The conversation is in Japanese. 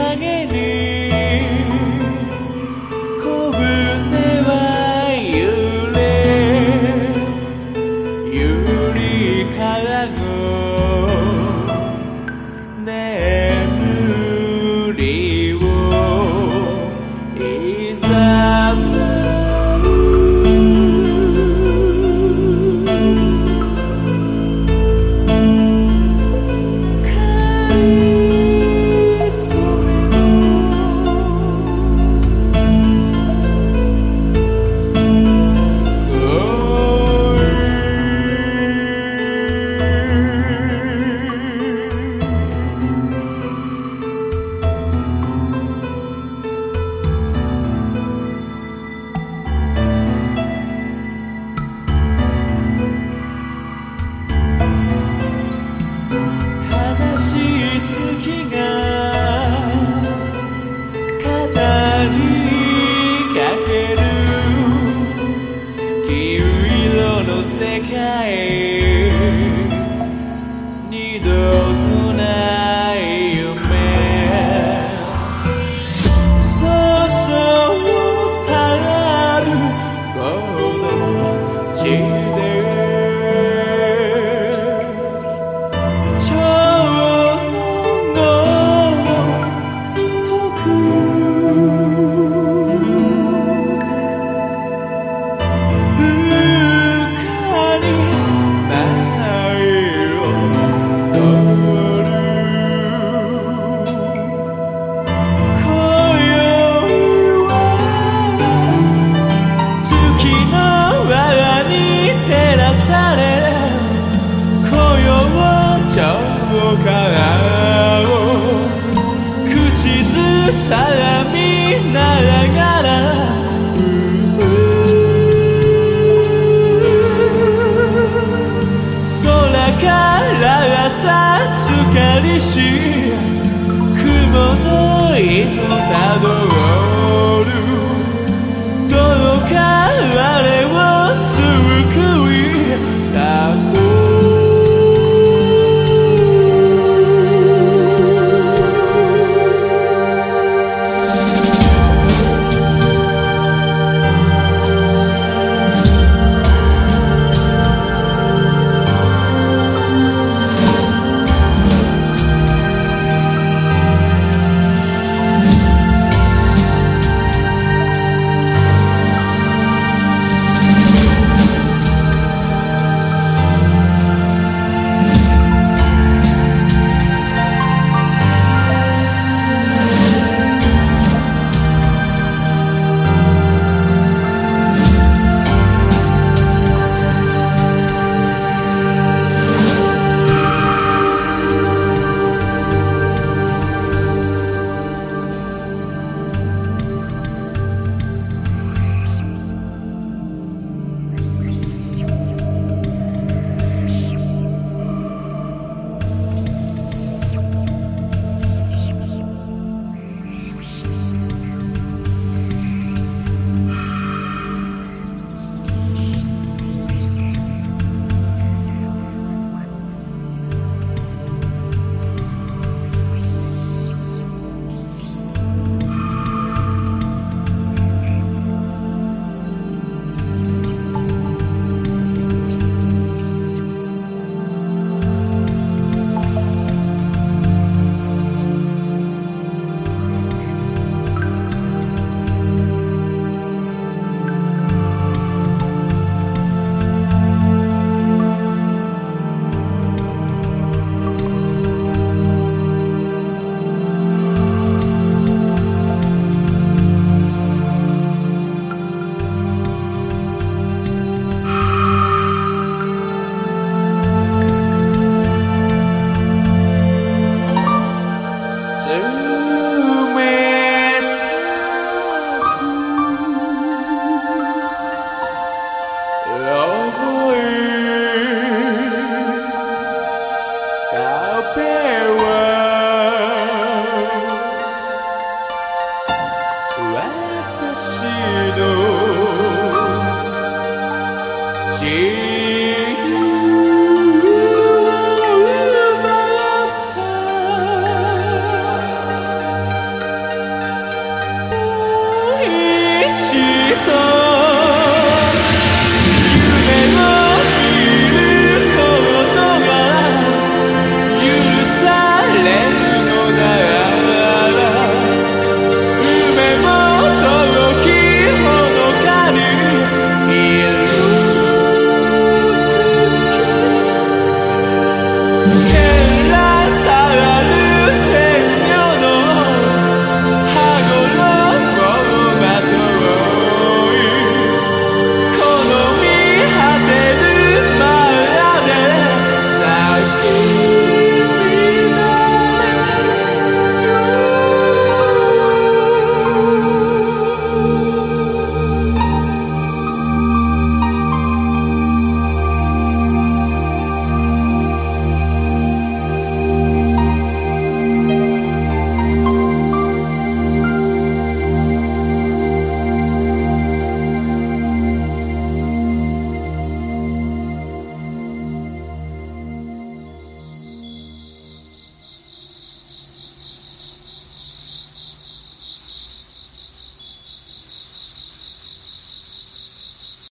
影に小舟は揺れ。ゆりかごのからを口ずさらみながら空からさつかりし雲の糸たどる届かれ